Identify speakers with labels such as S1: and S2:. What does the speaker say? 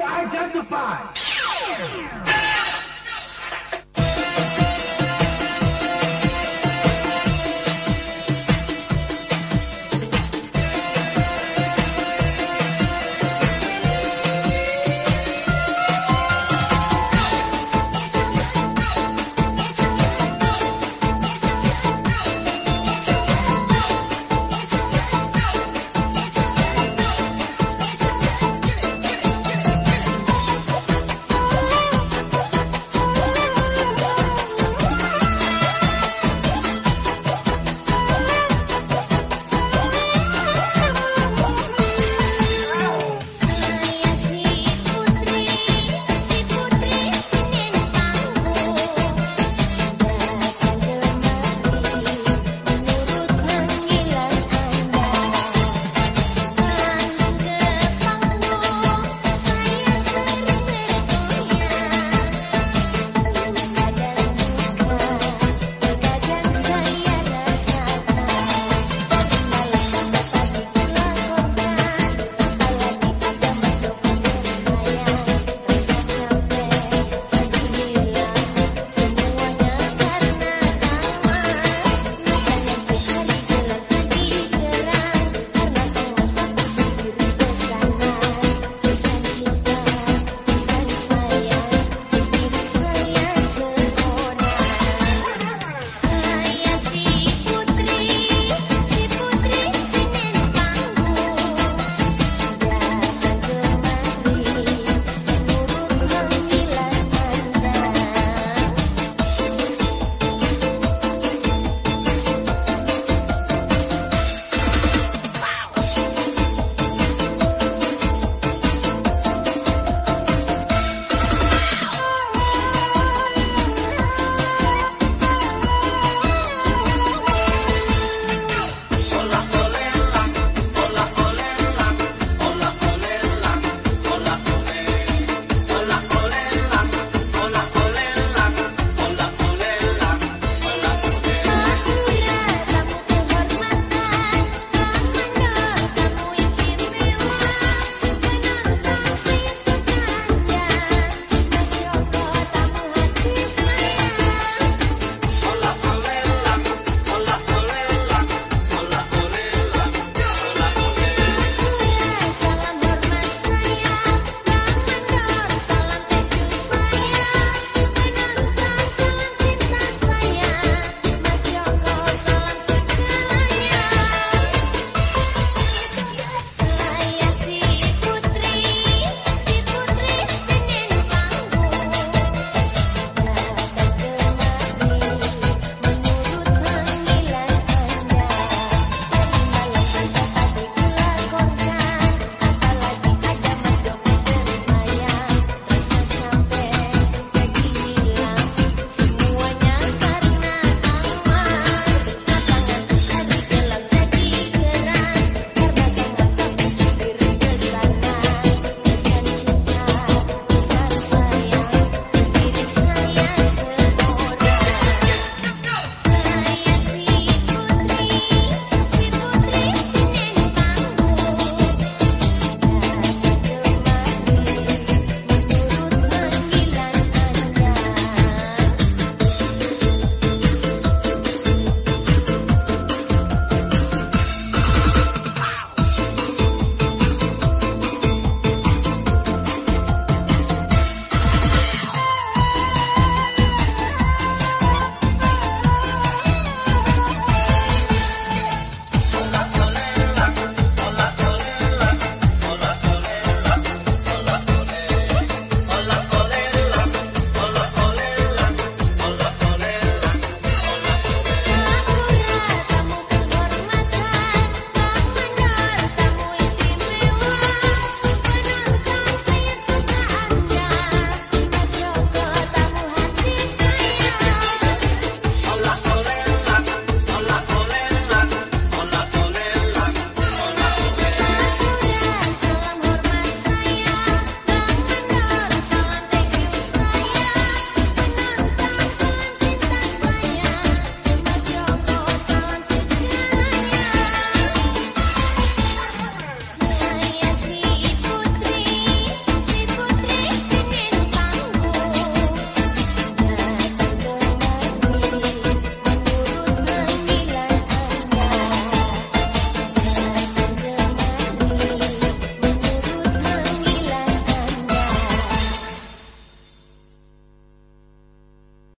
S1: Identify!